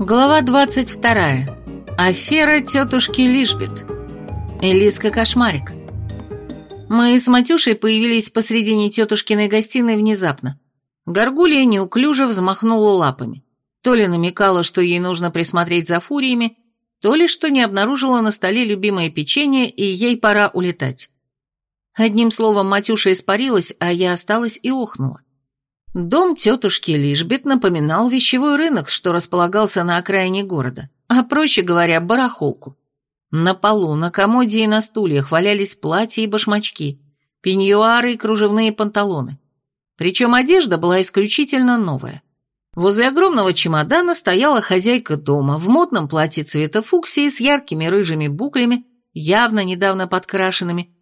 Глава 22. Афера тетушки Лишбет. Элиска Кошмарик. Мы с Матюшей появились посредине тетушкиной гостиной внезапно. Горгулья неуклюже взмахнула лапами. То ли намекала, что ей нужно присмотреть за фуриями, то ли что не обнаружила на столе любимое печенье, и ей пора улетать. Одним словом, Матюша испарилась, а я осталась и охнула. Дом тетушки Лишбет напоминал вещевой рынок, что располагался на окраине города, а, проще говоря, барахолку. На полу, на комоде и на стульях валялись платья и башмачки, пеньюары и кружевные панталоны. Причем одежда была исключительно новая. Возле огромного чемодана стояла хозяйка дома в модном платье цвета фуксии с яркими рыжими буклями, явно недавно подкрашенными,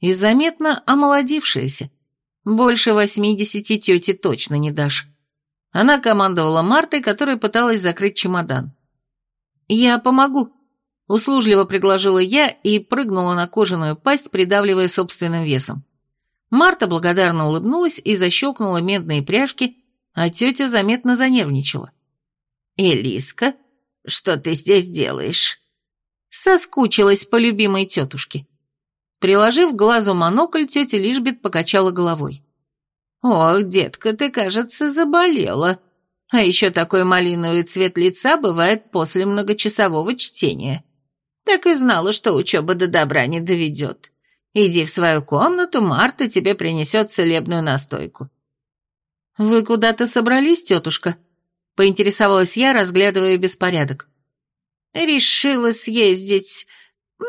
и заметно омолодившаяся. Больше восьмидесяти тети точно не дашь. Она командовала Мартой, которая пыталась закрыть чемодан. «Я помогу», — услужливо предложила я и прыгнула на кожаную пасть, придавливая собственным весом. Марта благодарно улыбнулась и защелкнула медные пряжки, а тетя заметно занервничала. «Элиска, что ты здесь делаешь?» Соскучилась по любимой тетушке. Приложив к глазу монокль, тетя Лишбет покачала головой. «Ох, детка, ты, кажется, заболела. А еще такой малиновый цвет лица бывает после многочасового чтения. Так и знала, что учеба до добра не доведет. Иди в свою комнату, Марта тебе принесет целебную настойку». «Вы куда-то собрались, тетушка?» — поинтересовалась я, разглядывая беспорядок. «Решила съездить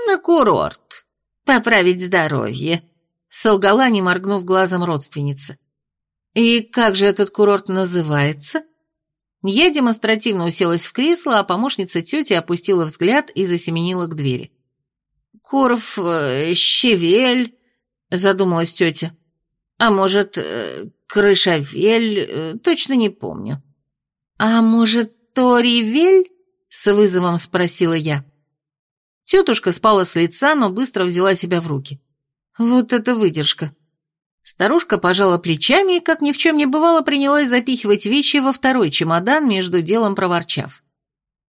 на курорт», поправить здоровье», — солгала, не моргнув глазом родственница. «И как же этот курорт называется?» Я демонстративно уселась в кресло, а помощница тети опустила взгляд и засеменила к двери. «Курф... Э, щевель...» — задумалась тетя. «А может, э, крышавель... Э, точно не помню». «А может, торивель?» — с вызовом спросила я. Тетушка спала с лица, но быстро взяла себя в руки. Вот это выдержка. Старушка пожала плечами и, как ни в чем не бывало, принялась запихивать вещи во второй чемодан, между делом проворчав.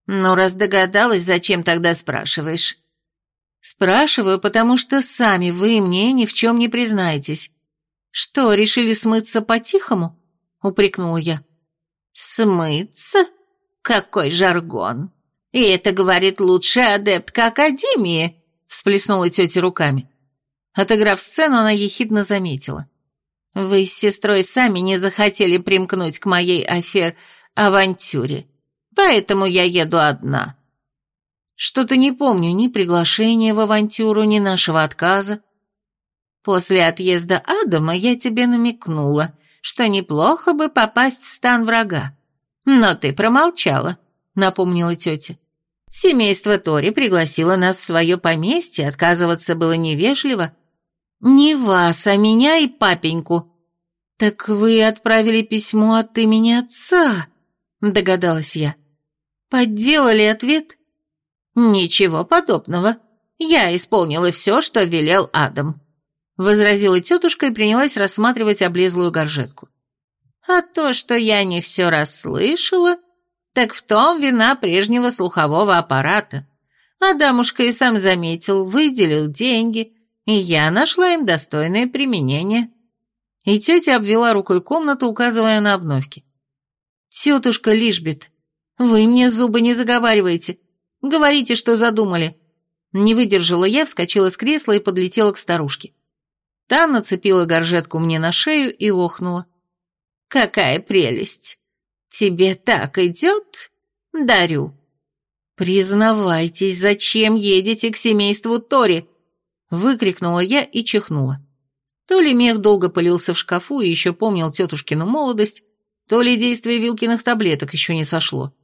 «Ну, раз догадалась, зачем тогда спрашиваешь?» «Спрашиваю, потому что сами вы мне ни в чем не признаетесь. Что, решили смыться по-тихому?» — упрекнула я. «Смыться? Какой жаргон!» «И это, говорит, лучшая адептка Академии», — всплеснула тетя руками. Отыграв сцену, она ехидно заметила. «Вы с сестрой сами не захотели примкнуть к моей афер-авантюре, поэтому я еду одна». «Что-то не помню ни приглашения в авантюру, ни нашего отказа». «После отъезда Адама я тебе намекнула, что неплохо бы попасть в стан врага. Но ты промолчала», — напомнила тетя. Семейство Тори пригласило нас в свое поместье, отказываться было невежливо. Не вас, а меня и папеньку. Так вы отправили письмо от имени отца, догадалась я. Подделали ответ? Ничего подобного. Я исполнила все, что велел Адам. Возразила тетушка и принялась рассматривать облезлую горжетку. А то, что я не все расслышала, так в том вина прежнего слухового аппарата. Адамушка и сам заметил, выделил деньги, и я нашла им достойное применение. И тетя обвела рукой комнату, указывая на обновки. «Тетушка Лишбет, вы мне зубы не заговариваете. Говорите, что задумали». Не выдержала я, вскочила с кресла и подлетела к старушке. Та нацепила горжетку мне на шею и охнула. «Какая прелесть! «Тебе так идет? Дарю». «Признавайтесь, зачем едете к семейству Тори?» Выкрикнула я и чихнула. То ли мех долго пылился в шкафу и еще помнил тетушкину молодость, то ли действие Вилкиных таблеток еще не сошло.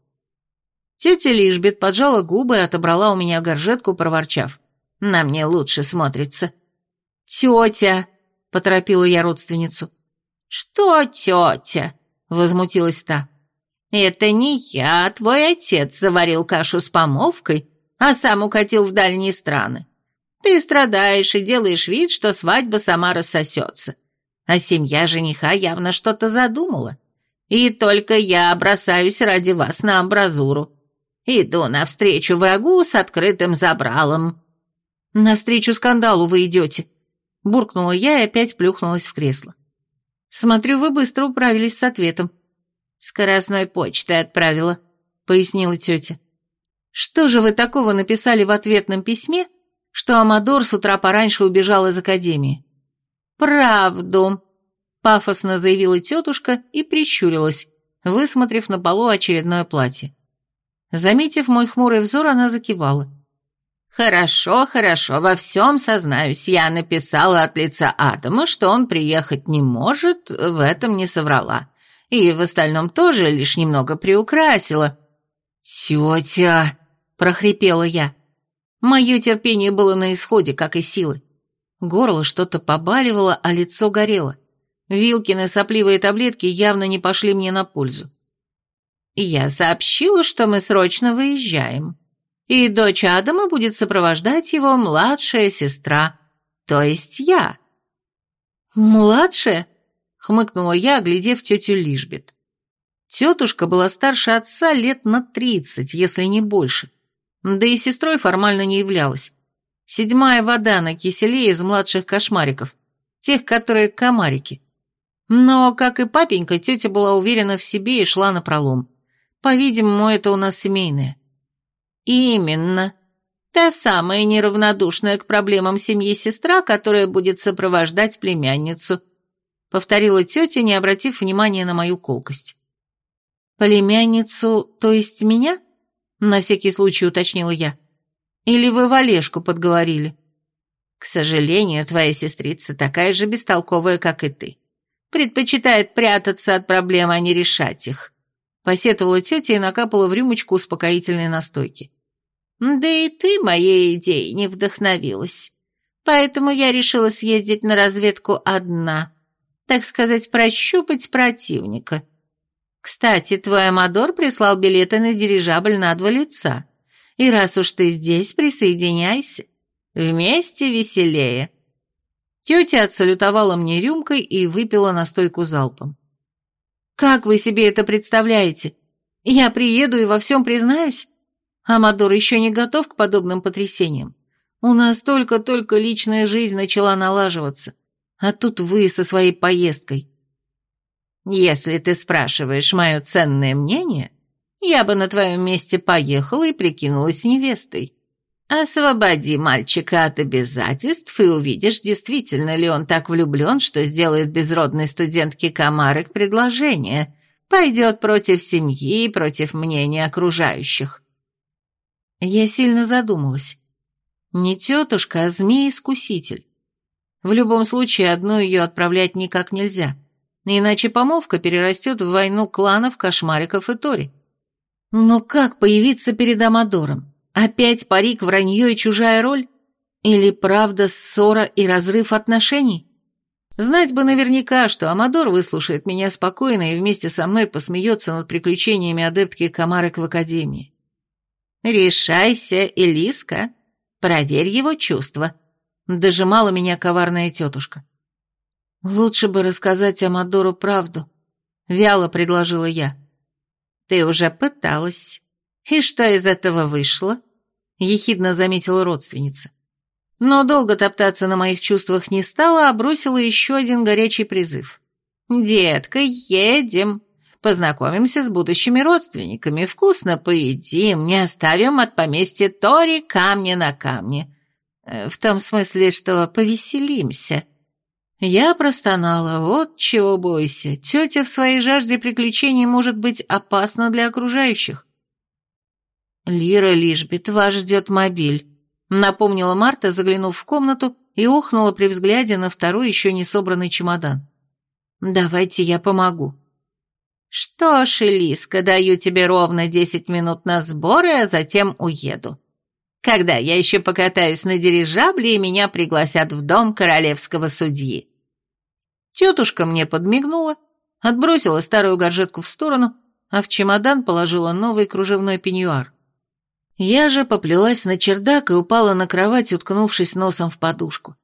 Тетя Лишбет поджала губы и отобрала у меня горжетку, проворчав. «На мне лучше смотрится». «Тетя!» — поторопила я родственницу. «Что тетя?» — возмутилась та. «Это не я, твой отец заварил кашу с помолвкой, а сам укатил в дальние страны. Ты страдаешь и делаешь вид, что свадьба сама рассосется. А семья жениха явно что-то задумала. И только я бросаюсь ради вас на амбразуру. Иду навстречу врагу с открытым забралом». «Навстречу скандалу вы идете», — буркнула я и опять плюхнулась в кресло. «Смотрю, вы быстро управились с ответом». «Скоростной почтой отправила», — пояснила тетя. «Что же вы такого написали в ответном письме, что Амадор с утра пораньше убежал из академии?» «Правду», — пафосно заявила тетушка и прищурилась, высмотрев на полу очередное платье. Заметив мой хмурый взор, она закивала. «Хорошо, хорошо, во всем сознаюсь. Я написала от лица Атома, что он приехать не может, в этом не соврала. И в остальном тоже лишь немного приукрасила». «Тетя!» – прохрипела я. Мое терпение было на исходе, как и силы. Горло что-то побаливало, а лицо горело. Вилкины сопливые таблетки явно не пошли мне на пользу. «Я сообщила, что мы срочно выезжаем», и дочь Адама будет сопровождать его младшая сестра, то есть я». «Младшая?» — хмыкнула я, оглядев тетю Лишбет. Тетушка была старше отца лет на тридцать, если не больше. Да и сестрой формально не являлась. Седьмая вода на киселе из младших кошмариков, тех, которые комарики. Но, как и папенька, тетя была уверена в себе и шла на пролом. По-видимому, это у нас семейное. «Именно. Та самая неравнодушная к проблемам семьи сестра, которая будет сопровождать племянницу», повторила тетя, не обратив внимания на мою колкость. «Племянницу, то есть меня?» На всякий случай уточнила я. «Или вы Валешку подговорили?» «К сожалению, твоя сестрица такая же бестолковая, как и ты. Предпочитает прятаться от проблем, а не решать их», Посетовала тетя и накапала в рюмочку успокоительной настойки. «Да и ты моей идеей не вдохновилась. Поэтому я решила съездить на разведку одна. Так сказать, прощупать противника. Кстати, твой Амадор прислал билеты на дирижабль на два лица. И раз уж ты здесь, присоединяйся. Вместе веселее». Тетя отсалютовала мне рюмкой и выпила настойку залпом. Как вы себе это представляете? Я приеду и во всем признаюсь? Амадор еще не готов к подобным потрясениям. У нас только-только личная жизнь начала налаживаться. А тут вы со своей поездкой. Если ты спрашиваешь мое ценное мнение, я бы на твоем месте поехала и прикинулась невестой. Освободи мальчика от обязательств и увидишь, действительно ли он так влюблен, что сделает безродной студентке Камарек предложение, пойдет против семьи и против мнения окружающих. Я сильно задумалась. Не тетушка, а змей-искуситель. В любом случае, одну ее отправлять никак нельзя, иначе помолвка перерастет в войну кланов, кошмариков и Тори. Но как появиться перед Амадором? Опять парик, вранье и чужая роль? Или правда ссора и разрыв отношений? Знать бы наверняка, что Амадор выслушает меня спокойно и вместе со мной посмеется над приключениями адептки Камарок в Академии. «Решайся, Элиска, проверь его чувства», — дожимала меня коварная тетушка. «Лучше бы рассказать Амадору правду», — вяло предложила я. «Ты уже пыталась. «И что из этого вышло?» – ехидно заметила родственница. Но долго топтаться на моих чувствах не стала, а бросила еще один горячий призыв. «Детка, едем. Познакомимся с будущими родственниками, вкусно поедим, не оставим от поместья Тори камня на камне. Э, в том смысле, что повеселимся». Я простонала, вот чего бойся, тетя в своей жажде приключений может быть опасна для окружающих. «Лира Лишбит, вас ждет мобиль», — напомнила Марта, заглянув в комнату и охнула при взгляде на второй еще не собранный чемодан. «Давайте я помогу». «Что ж, Элиска, даю тебе ровно десять минут на сборы, а затем уеду. Когда я еще покатаюсь на дирижабле, и меня пригласят в дом королевского судьи». Тетушка мне подмигнула, отбросила старую горжетку в сторону, а в чемодан положила новый кружевной пеньюар. Я же поплелась на чердак и упала на кровать, уткнувшись носом в подушку.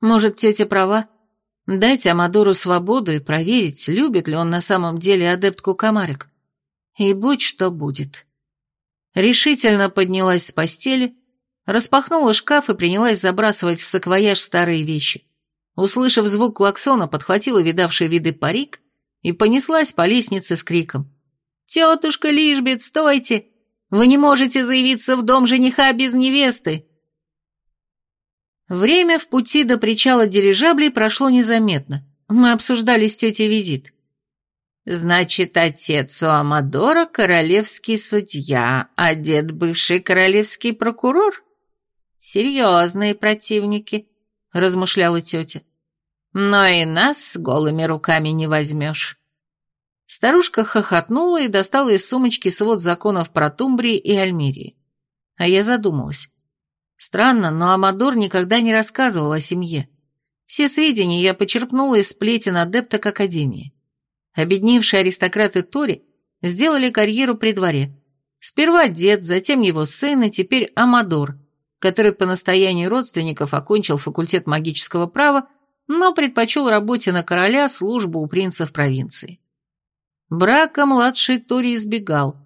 Может, тетя права? Дать Амадору свободу и проверить, любит ли он на самом деле адептку комарик. И будь что будет. Решительно поднялась с постели, распахнула шкаф и принялась забрасывать в саквояж старые вещи. Услышав звук клаксона, подхватила видавший виды парик и понеслась по лестнице с криком. «Тетушка Лишбет, стойте! Вы не можете заявиться в дом жениха без невесты!» Время в пути до причала дирижаблей прошло незаметно. Мы обсуждали с тетей визит. «Значит, отец у Амадора королевский судья, а дед бывший королевский прокурор? Серьезные противники», — размышляла тетя. «Но и нас голыми руками не возьмешь». Старушка хохотнула и достала из сумочки свод законов про Тумбрии и Альмирии. А я задумалась. Странно, но Амадор никогда не рассказывал о семье. Все сведения я почерпнула из сплетен адепток Академии. Обедневшие аристократы Тори сделали карьеру при дворе. Сперва дед, затем его сын и теперь Амадор, который по настоянию родственников окончил факультет магического права, но предпочел работе на короля службу у принца в провинции. Брака младший Тори избегал.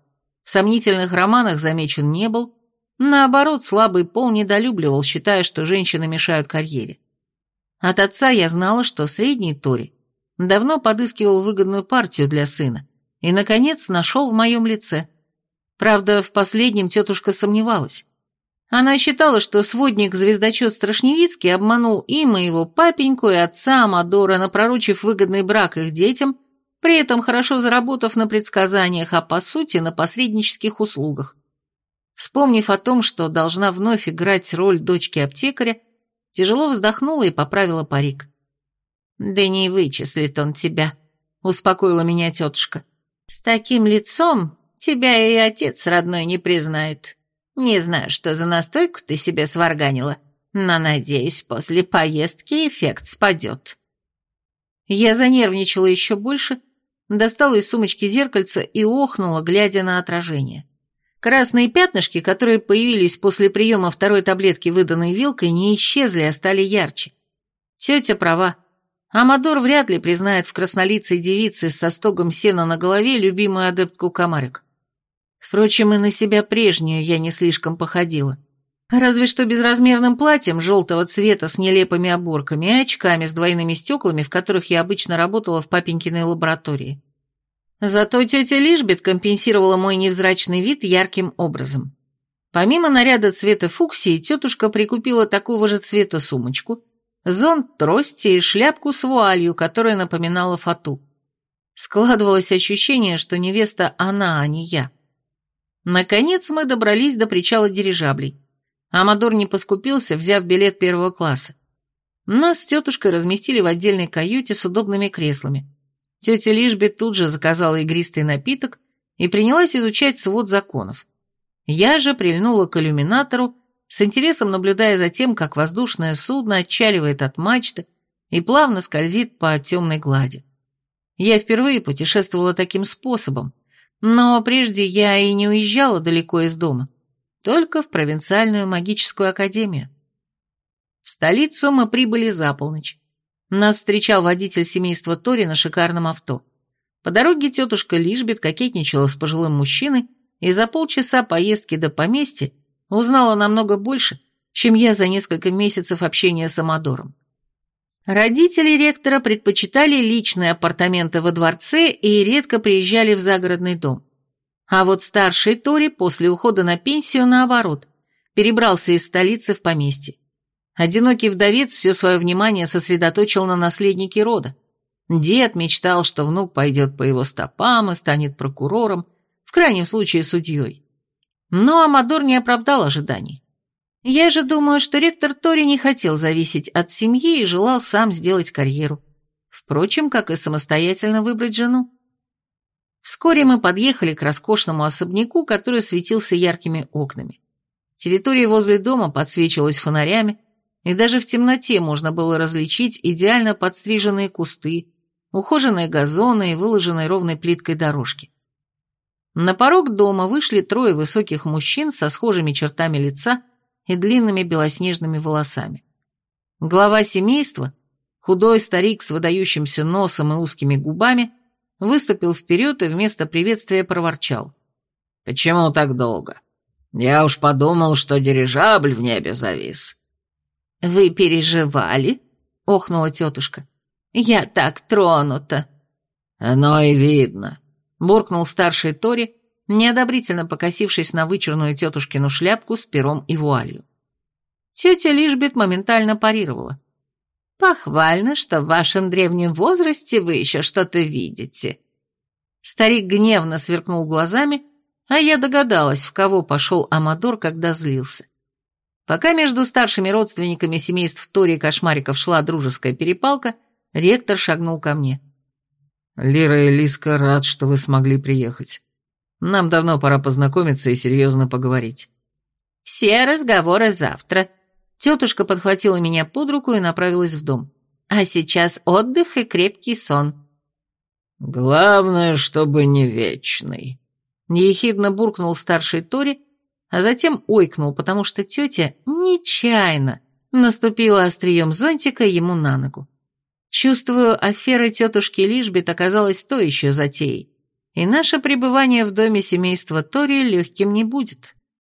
В сомнительных романах замечен не был, наоборот, слабый пол недолюбливал, считая, что женщины мешают карьере. От отца я знала, что средний Тори давно подыскивал выгодную партию для сына и, наконец, нашел в моем лице. Правда, в последнем тетушка сомневалась. Она считала, что сводник-звездочет Страшневицкий обманул и моего папеньку, и отца Амадора, напророчив выгодный брак их детям – при этом хорошо заработав на предсказаниях, а по сути на посреднических услугах. Вспомнив о том, что должна вновь играть роль дочки аптекаря, тяжело вздохнула и поправила парик. «Да не вычислит он тебя», — успокоила меня тетушка. «С таким лицом тебя и отец родной не признает. Не знаю, что за настойку ты себе сварганила, но, надеюсь, после поездки эффект спадет». Я занервничала еще больше достала из сумочки зеркальце и охнула, глядя на отражение. Красные пятнышки, которые появились после приема второй таблетки, выданной вилкой, не исчезли, а стали ярче. Тетя права. Амадор вряд ли признает в краснолицей девице со стогом сена на голове любимую адептку комарик. Впрочем, и на себя прежнюю я не слишком походила. Разве что безразмерным платьем желтого цвета с нелепыми оборками и очками с двойными стеклами, в которых я обычно работала в папенькиной лаборатории. Зато тетя Лишбет компенсировала мой невзрачный вид ярким образом. Помимо наряда цвета фуксии, тетушка прикупила такого же цвета сумочку, зонт, трости и шляпку с вуалью, которая напоминала фату. Складывалось ощущение, что невеста она, а не я. Наконец мы добрались до причала дирижаблей. Амадор не поскупился, взяв билет первого класса. Нас с тетушкой разместили в отдельной каюте с удобными креслами. Тетя Лишбет тут же заказала игристый напиток и принялась изучать свод законов. Я же прильнула к иллюминатору, с интересом наблюдая за тем, как воздушное судно отчаливает от мачты и плавно скользит по темной глади. Я впервые путешествовала таким способом, но прежде я и не уезжала далеко из дома только в провинциальную магическую академию. В столицу мы прибыли за полночь. Нас встречал водитель семейства Тори на шикарном авто. По дороге тетушка Лишбет кокетничала с пожилым мужчиной и за полчаса поездки до поместья узнала намного больше, чем я за несколько месяцев общения с Амадором. Родители ректора предпочитали личные апартаменты во дворце и редко приезжали в загородный дом. А вот старший Тори после ухода на пенсию, наоборот, перебрался из столицы в поместье. Одинокий вдовец все свое внимание сосредоточил на наследнике рода. Дед мечтал, что внук пойдет по его стопам и станет прокурором, в крайнем случае судьей. Но Амадор не оправдал ожиданий. Я же думаю, что ректор Тори не хотел зависеть от семьи и желал сам сделать карьеру. Впрочем, как и самостоятельно выбрать жену. Вскоре мы подъехали к роскошному особняку, который светился яркими окнами. Территория возле дома подсвечивалась фонарями, и даже в темноте можно было различить идеально подстриженные кусты, ухоженные газоны и выложенные ровной плиткой дорожки. На порог дома вышли трое высоких мужчин со схожими чертами лица и длинными белоснежными волосами. Глава семейства, худой старик с выдающимся носом и узкими губами, выступил вперед и вместо приветствия проворчал. «Почему так долго? Я уж подумал, что дирижабль в небе завис». «Вы переживали?» — охнула тетушка. «Я так тронута». «Оно и видно», — буркнул старший Тори, неодобрительно покосившись на вычурную тетушкину шляпку с пером и вуалью. Тетя Лишбет моментально парировала. «Похвально, что в вашем древнем возрасте вы еще что-то видите». Старик гневно сверкнул глазами, а я догадалась, в кого пошел Амадор, когда злился. Пока между старшими родственниками семейств Тори и Кошмариков шла дружеская перепалка, ректор шагнул ко мне. «Лира и Лиска, рад, что вы смогли приехать. Нам давно пора познакомиться и серьезно поговорить». «Все разговоры завтра». Тетушка подхватила меня под руку и направилась в дом. «А сейчас отдых и крепкий сон». «Главное, чтобы не вечный», — ехидно буркнул старший Тори, а затем ойкнул, потому что тетя нечаянно наступила острием зонтика ему на ногу. Чувствую, афера тетушки Лишбет оказалась то еще затеей, и наше пребывание в доме семейства Тори легким не будет.